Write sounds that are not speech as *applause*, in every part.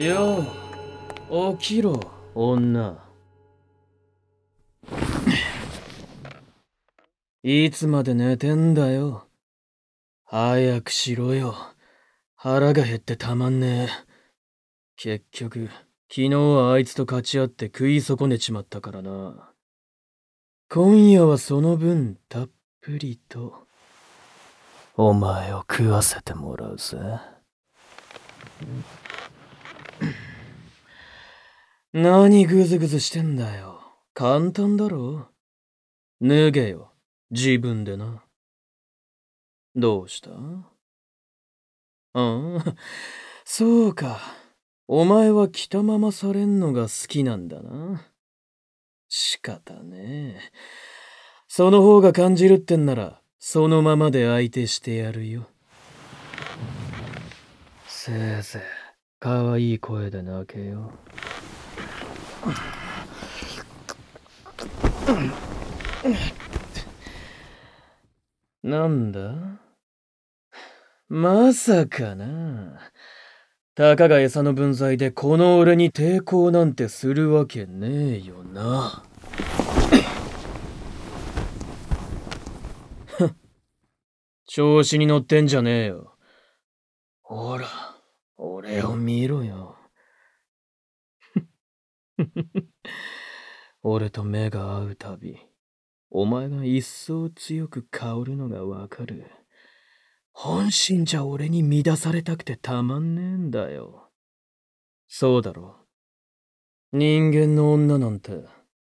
よう起きろ。女。いつまで寝てんだよ。早くしろよ。腹が減ってたまんねえ。結局昨日はあいつと勝ち合って食い損ねちまったからな。今夜はその分たっぷりと。お前を食わせてもらうぜ。何グズグズしてんだよ。簡単だろ。脱げよ。自分でな。どうした？うん、そうか。お前は着たままされんのが好きなんだな。仕方ねえ。その方が感じるってんなら、そのままで相手してやるよ。せいぜい、かわいい声で泣けよ。なんだ？まさかな。たかが餌の分際でこの俺に抵抗なんてするわけねえよな。調子に乗ってんじゃねえよ。ほら、俺を見ろよ。*laughs* 俺と目が合うたび、お前が一層強く香るのがわかる。本心じゃ俺に乱されたくてたまんねえんだよ。そうだろう。人間の女なんて、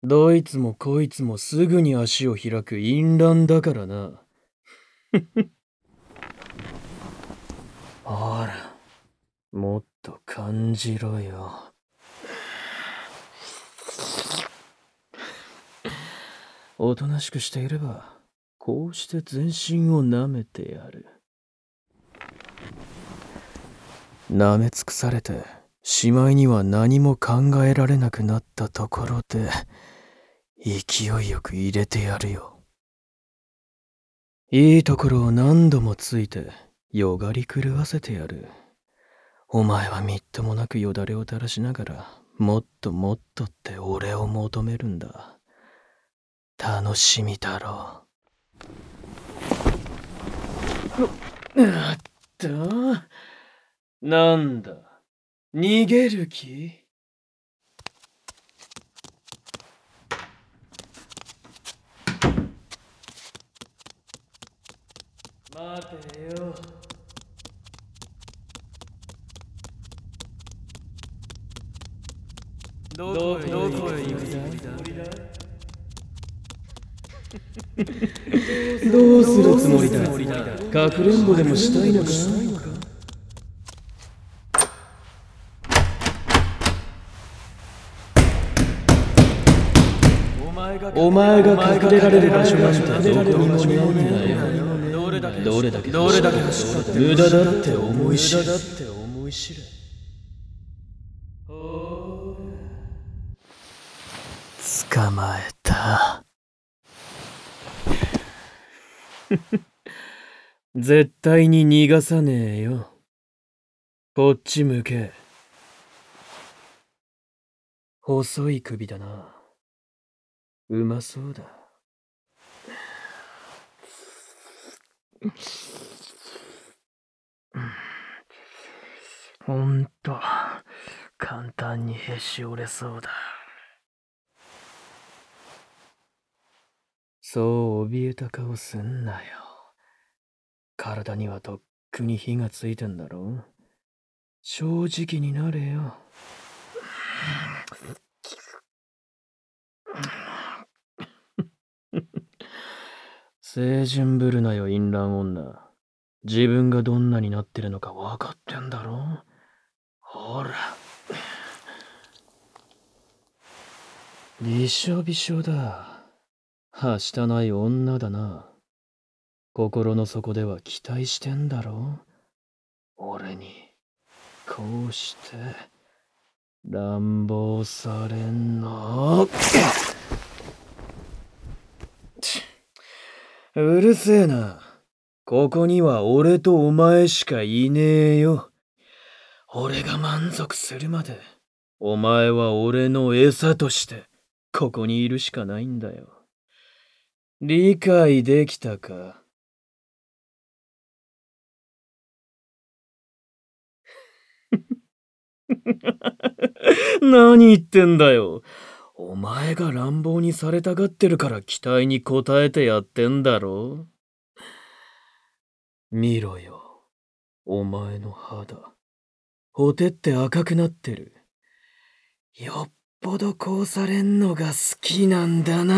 どいつもこいつもすぐに足を開く淫乱だからな。*laughs* ほら、もっと感じろよ。おとなしくしていれば、こうして全身を舐めてやる。舐め尽くされて、しまいには何も考えられなくなったところで、勢いよく入れてやるよ。いいところを何度もついて、よがり狂わせてやる。お前はみっともなくよだれを垂らしながら、もっともっとって俺を求めるんだ。楽しみだろう。あった。なんだ？逃げる気？待てよ。どこへどこへ行く？だどうする？つもりだ？かくれんぼでもしたいのか？お前が隠れられる場所なんてどこにもねえんだよどれだけどれだけ走ったって無駄だって思い知れだって思い知れ捕まえた *laughs* 絶対に逃がさねえよ。こっち向け。細い首だな。うまそうだ。ほんと、簡単にへし折れそうだ。そう怯えた顔すんなよ。体にはとっくに火がついてんだろ正直になれよ。清純ぶるなよ、淫乱女。自分がどんなになってるのか分かってんだろほら。びしょびしょだ。はしたない女だな。心の底では期待してんだろう俺に、こうして、乱暴されんの。うるせえな。ここには俺とお前しかいねえよ。俺が満足するまで、お前は俺の餌として、ここにいるしかないんだよ。理解できたか？*laughs* 何言ってんだよ。お前が乱暴にされたがってるから期待に応えてやってんだろ見ろよ。お前の肌。ほてって赤くなってる。よっぽどこうされんのが好きなんだな。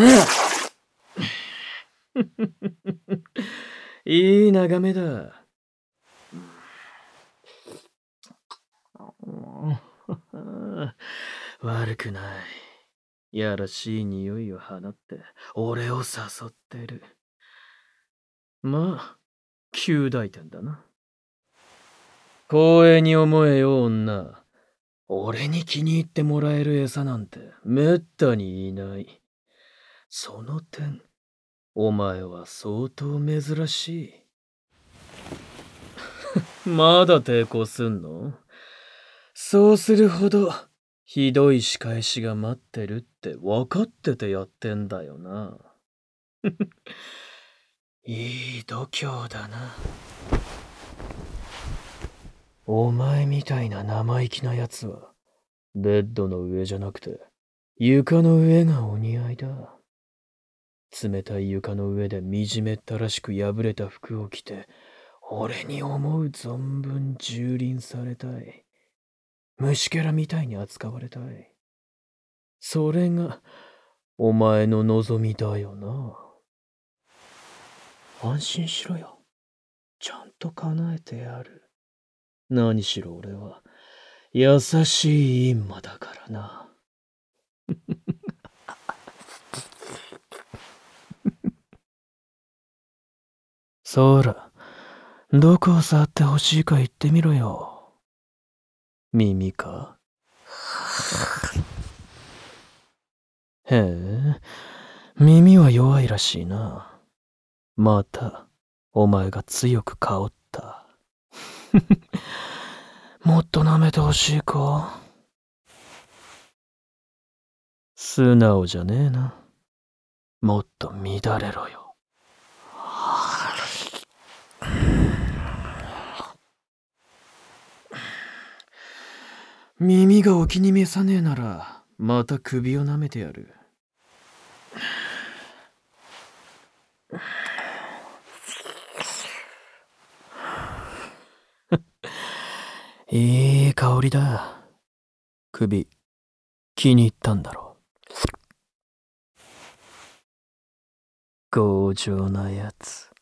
*laughs* いい眺めだ。*laughs* 悪くない。やらしい匂いを放って、俺を誘ってる。まあ、旧大点だな。光栄に思えよ、女。俺に気に入ってもらえる餌なんてめったにいない。その点、お前は相当珍しい。*laughs* まだ抵抗すんの？そうするほど、ひどい仕返しが待ってるって分かっててやってんだよな。*laughs* いい度胸だな。お前みたいな生意気な奴は、ベッドの上じゃなくて、床の上がお似合いだ。冷たい床の上で惨めったらしく破れた服を着て、俺に思う存分蹂躙されたい。虫けらみたいに扱われたい。それが、お前の望みだよな。安心しろよ。ちゃんと叶えてやる。何しろ俺は、優しい閻魔だからな。そら、どこを触ってほしいか言ってみろよ。耳か？へえ、耳は弱いらしいな。また、お前が強く香った。*laughs* もっと舐めてほしいか？素直じゃねえな。もっと乱れろよ。耳がお気に召さねえなら、また首を舐めてやる。*laughs* いい香りだ。首、気に入ったんだろう。強情なやつ。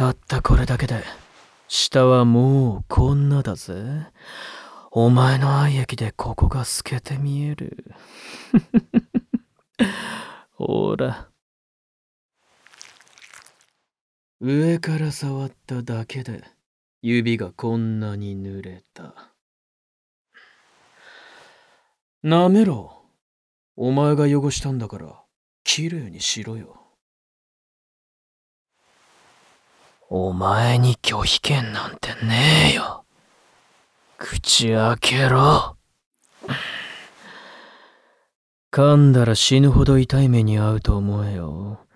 たったこれだけで、下はもうこんなだぜ。お前の愛液でここが透けて見える。*laughs* ほら。上から触っただけで、指がこんなに濡れた。なめろ。お前が汚したんだから、きれいにしろよ。お前に拒否権なんてねえよ。口開けろ。噛んだら死ぬほど痛い目に遭うと思えよ。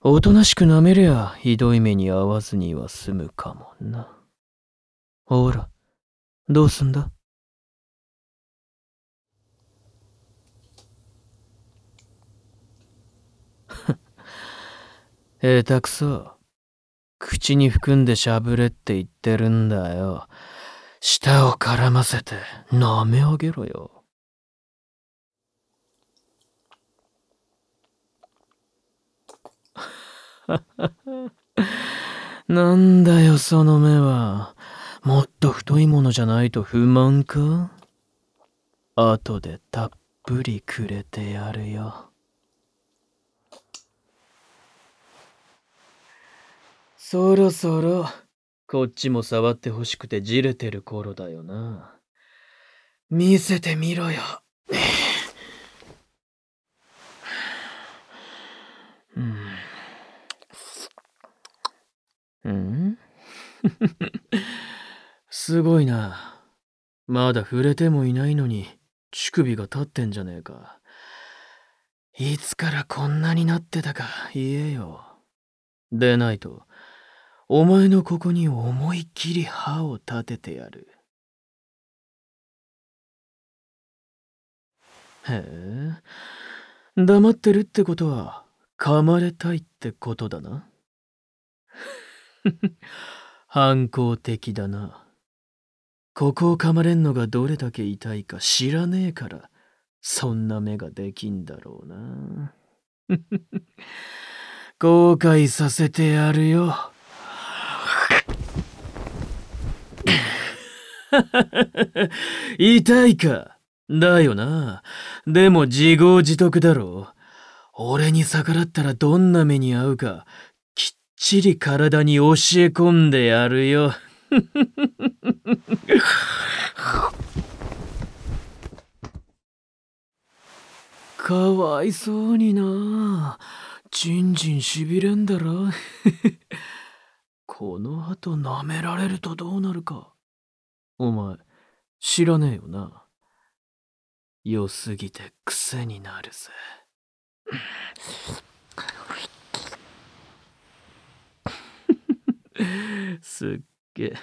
おとなしく舐めりゃひどい目に遭わずには済むかもな。ほら、どうすんだ？*laughs* 下手くそ。口に含んでしゃぶれって言ってるんだよ。舌を絡ませて舐め上げろよ。*laughs* なんだよ、その目は。もっと太いものじゃないと不満か？後でたっぷりくれてやるよ。そろそろ、こっちも触ってほしくてじれてる頃だよな。見せてみろよ。*sighs* うん、*laughs* すごいな。まだ触れてもいないのに、乳首が立ってんじゃねえか。いつからこんなになってたか言えよ。でないと、お前のここに思いっきり歯を立ててやる。へえ、黙ってるってことは、噛まれたいってことだな。*laughs* 反抗的だな。ここを噛まれんのがどれだけ痛いか知らねえから、そんな目ができんだろうな。*laughs* 後悔させてやるよ。痛いか？だよな。でも自業自得だろう。俺に逆らったらどんな目に遭うか、きっちり体に教え込んでやるよ。*laughs* かわいそうにな。じんじんしびれんだろ。この後舐められるとどうなるか。お前、知らねえよな。良すぎて癖になるぜ。すっげえ。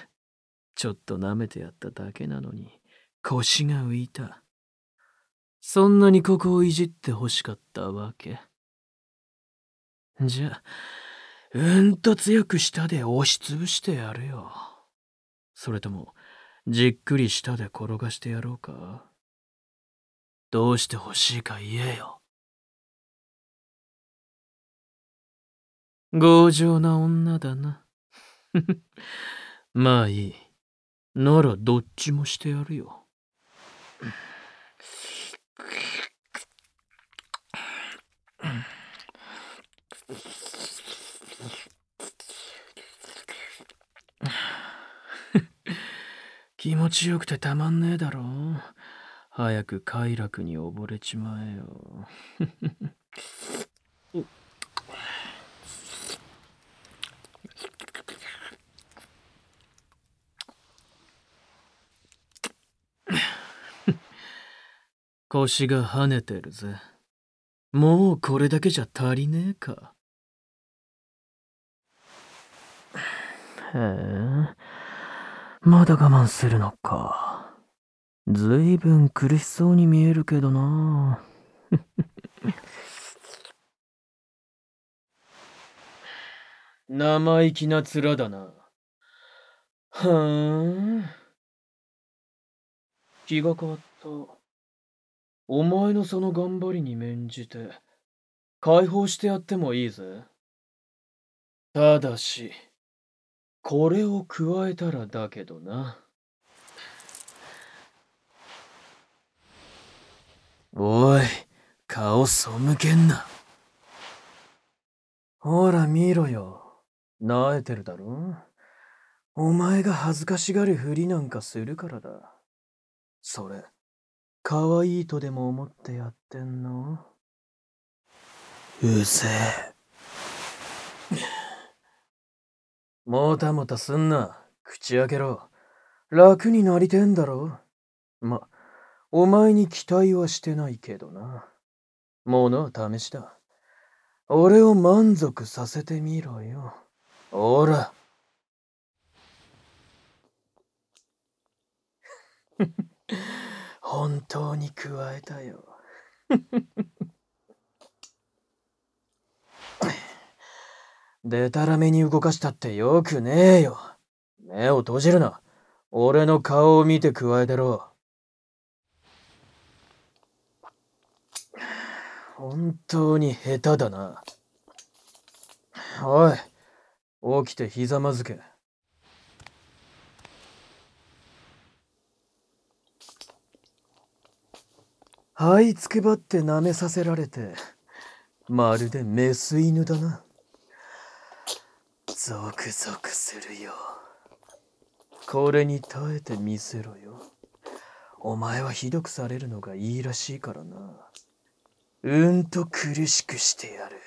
ちょっと舐めてやっただけなのに、腰が浮いた。そんなにここをいじって欲しかったわけ。じゃあ、うんと強く舌で押しつぶしてやるよ。それとも、じっくり舌で転がしてやろうかどうして欲しいか言えよ。強情な女だな。*laughs* まあいい。ならどっちもしてやるよ。気持ちよくてたまんねえだろ。早く快楽に溺れちまえよ。*laughs* *laughs* 腰が跳ねてるぜ。もうこれだけじゃ足りねえか。へえ、まだ我慢するのか。ずいぶん苦しそうに見えるけどな。*laughs* 生意気な面だな。はーん。気が変わった。お前のその頑張りに免じて、解放してやってもいいぜ。ただし、これを加えたらだけどな。おい、顔背けんな。ほら見ろよ。萎えてるだろお前が恥ずかしがるふりなんかするからだ。それ、可愛いいとでも思ってやってんの？うせえ。もたもたすんな。口開けろ。楽になりてんだろ。ま、お前に期待はしてないけどな。ものは試しだ。俺を満足させてみろよ。ほら。*laughs* 本当に加えたよ。でたらめに動かしたってよくねえよ。目を閉じるな。俺の顔を見て加えてろ。本当に下手だな。おい、起きてひざまずけ。這いつくばって舐めさせられて、まるでメス犬だな。ゾクゾクするよ。これに耐えてみせろよ。お前はひどくされるのがいいらしいからな。うんと苦しくしてやる。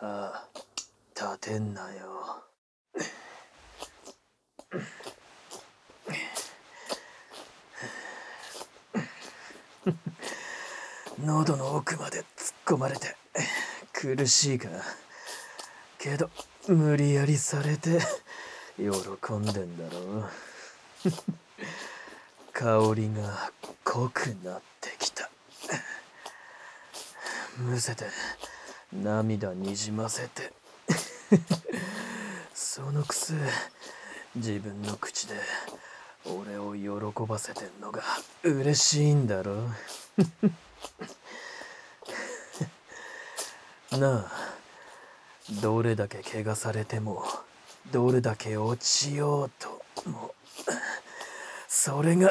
ああ、立てんなよ。喉の奥まで突っ込まれて苦しいか。けど無理やりされて喜んでんだろう。*laughs* 香りが濃くなってきた。むせて涙にじませて。*laughs* そのくせ自分の口で俺を喜ばせてんのが嬉しいんだろ *laughs* なあ。どれだけ怪我されてもどれだけ落ちようともそれが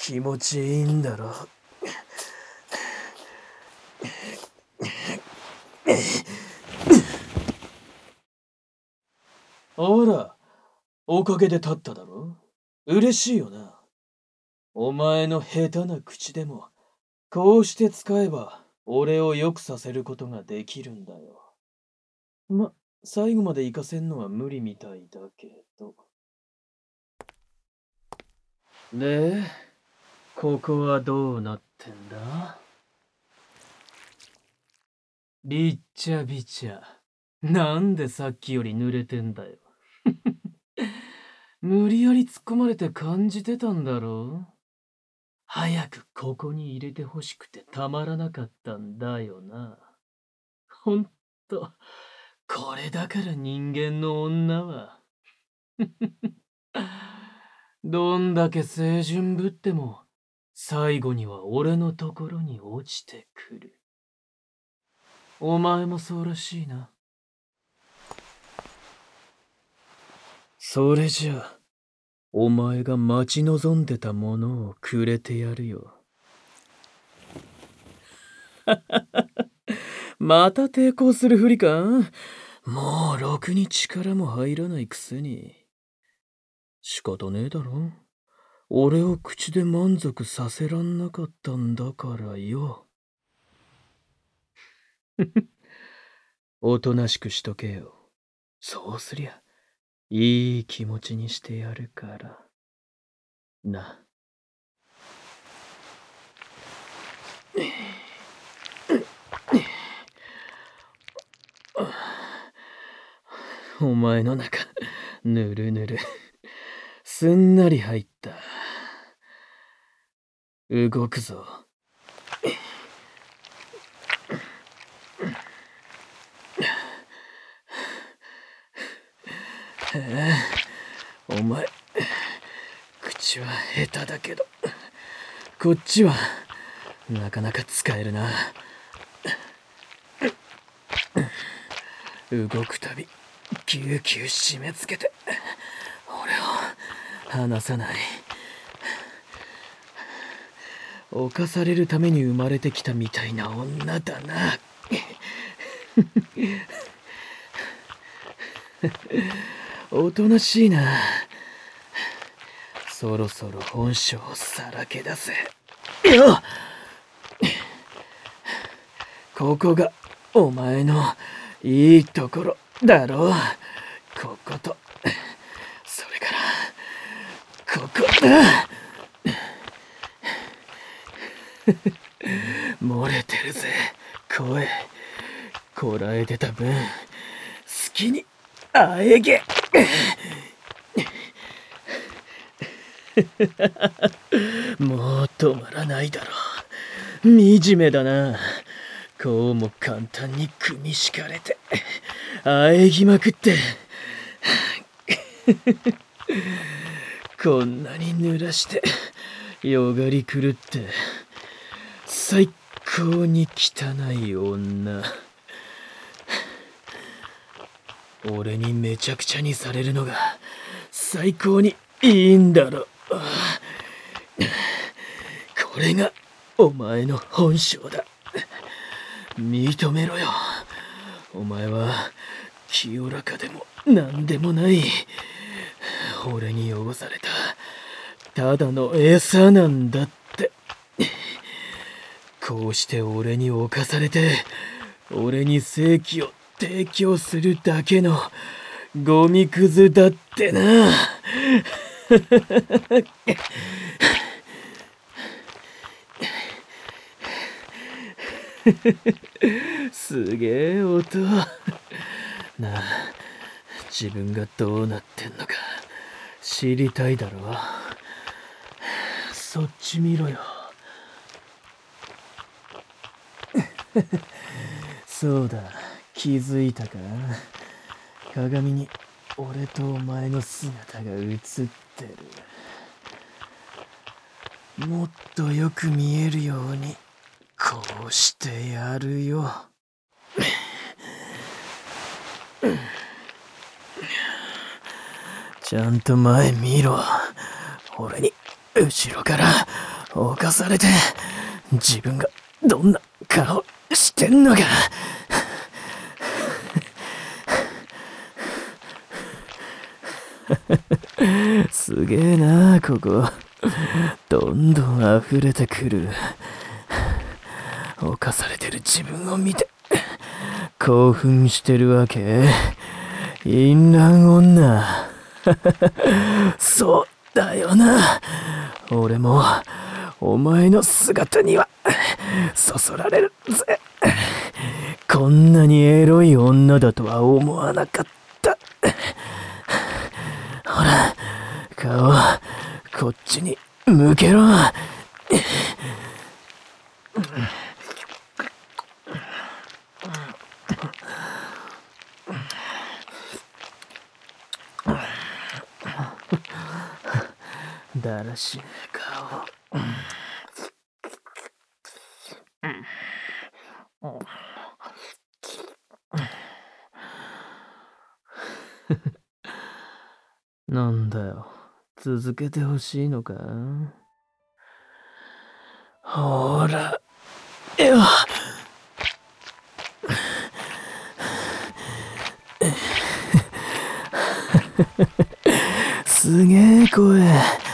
気持ちいいんだろう。ほらおかげで立っただろ？嬉しいよな。お前の下手な口でもこうして使えば俺を良くさせることができるんだよ。ま、最後まで行かせんのは無理みたいだけど。で、ここはどうなってんだ？びっちゃびちゃ。なんでさっきより濡れてんだよ。*laughs* 無理やり突っ込まれて感じてたんだろう？早くここに入れてほしくてたまらなかったんだよな。ほんと、これだから人間の女は。*laughs* どんだけ清純ぶっても、最後には俺のところに落ちてくる。お前もそうらしいな。それじゃあ、お前が待ち望んでたものをくれてやるよ。*laughs* また抵抗するふりか？もうろくに力も入らないくせに。仕方ねえだろ。俺を口で満足させらんなかったんだからよ。*laughs* おとなしくしとけよ。そうすりゃ、いい気持ちにしてやるから。な。お前の中、ぬるぬる。すんなり入った。動くぞ。お前、口は下手だけど、こっちは、なかなか使えるな。動くたび、ぎゅうぎゅう締め付けて、俺を離さない。犯されるために生まれてきたみたいな女だな。おとなしいな。そろそろ本性をさらけ出せ。よここがお前のいいところだろう。ここと、それから、ここだ。*laughs* 漏れてるぜ、声。こらえてた分、好きに、あえげ。*laughs* もう止まらないだろう。惨めだな。こうも簡単に組み敷かれて、あえぎまくって。こんなに濡らして、よがり狂って、最高に汚い女。俺にめちゃくちゃにされるのが最高にいいんだろ。これがお前の本性だ。認めろよ。お前は清らかでも何でもない。俺に汚されたただの餌なんだって。こうして俺に侵されて、俺に正気を提供するだけのゴミくずだってな。*laughs* すげえ音。なあ、自分がどうなってんのか知りたいだろ。そっち見ろよ。*laughs* そうだ、気づいたか鏡に俺とお前の姿が映ってる。もっとよく見えるように、こうしてやるよ。ちゃんと前見ろ。俺に後ろから侵されて自分がどんな顔してんのか。すげえなここ。どんどん溢れてくる。犯されてる自分を見て、興奮してるわけ。淫乱女。そうだよな。俺も、お前の姿には、そそられるぜ。こんなにエロい女だとは思わなかった。ほら、顔、こっちに向けろ。だらしねえ顔。なんだよ。続けてほしいのか？ほら、よすげえ声。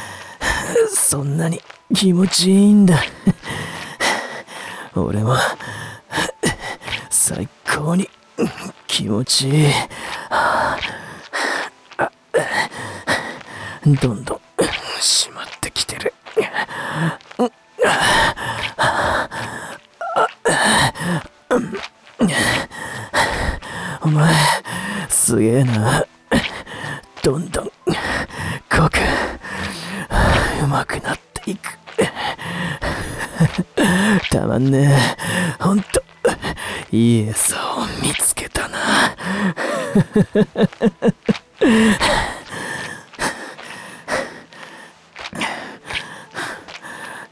そんなに気持ちいいんだ。*laughs* 俺も、最高に気持ちいい。どんどん閉まってきてる。お前、すげえな。どんどん、濃く、くなっていく。*laughs* たまんねえ。ほんと、いい餌を見つけたな。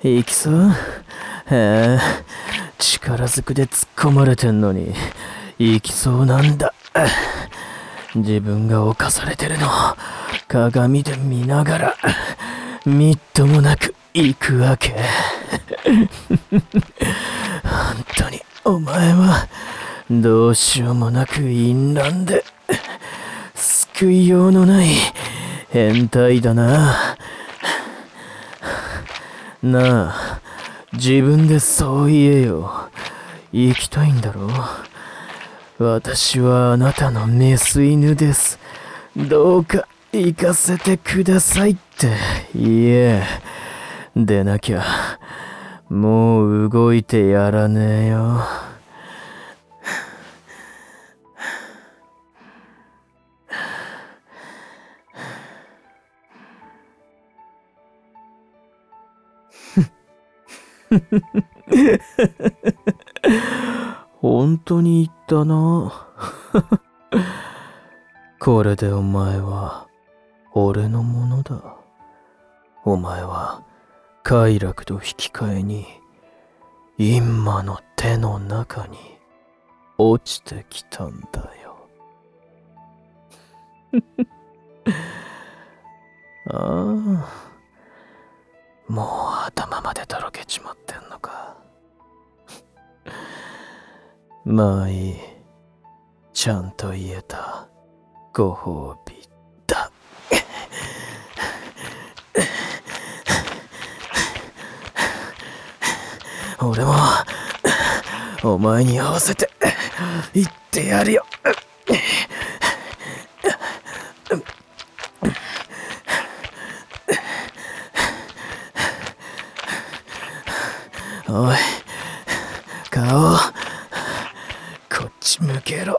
いきそうへえ、力ずくで突っ込まれてんのに、いきそうなんだ。自分が犯されてるの鏡で見ながら、みっともなく行くわけ。本当にお前はどうしようもなく淫乱で救いようのない変態だな。なあ、自分でそう言えよ。行きたいんだろ私はあなたのメス犬です。どうか行かせてくださいって言え。でなきゃ、もう動いてやらねえよ。本当に言ったな。*laughs* これでお前は俺のものだ。お前は快楽と引き換えに陰魔の手の中に落ちてきたんだよ。*laughs* ああ。もう頭までとろけちまってんのか。*laughs* まあいい。ちゃんと言えたご褒美俺も、お前に合わせて、行ってやるよ。おい、顔、こっち向けろ。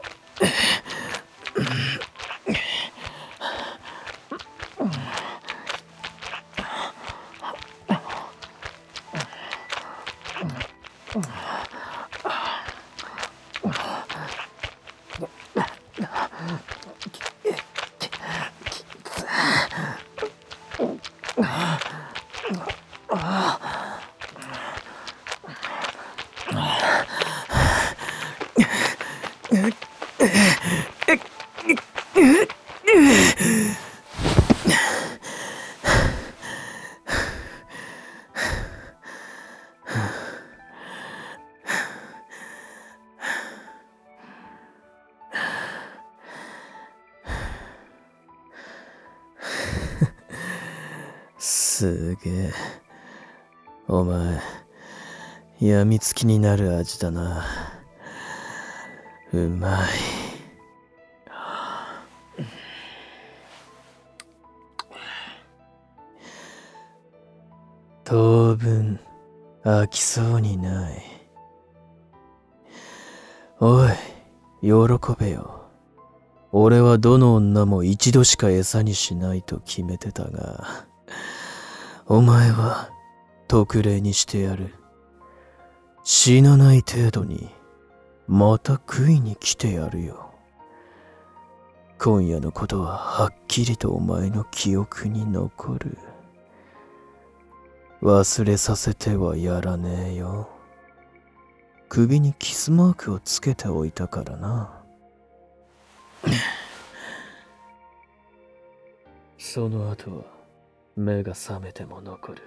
すげえ。お前、やみつきになる味だな。うまい。当分、飽きそうにない。おい、喜べよ。俺はどの女も一度しか餌にしないと決めてたが。お前は特例にしてやる。死なない程度に、また食いに来てやるよ。今夜のことははっきりとお前の記憶に残る。忘れさせてはやらねえよ。首にキスマークをつけておいたからな。その後は、目が覚めても残る。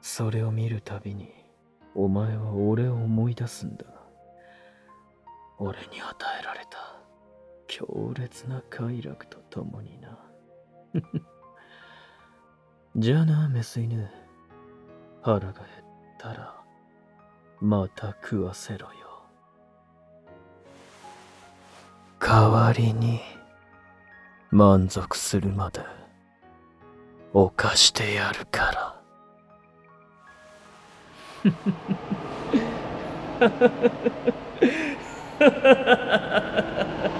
それを見るたびに、お前は俺を思い出すんだ。俺に与えられた強烈な快楽とともにな。*laughs* じゃあな、メス犬。腹が減ったら、また食わせろよ。代わりに、満足するまで。犯してやるから。*laughs*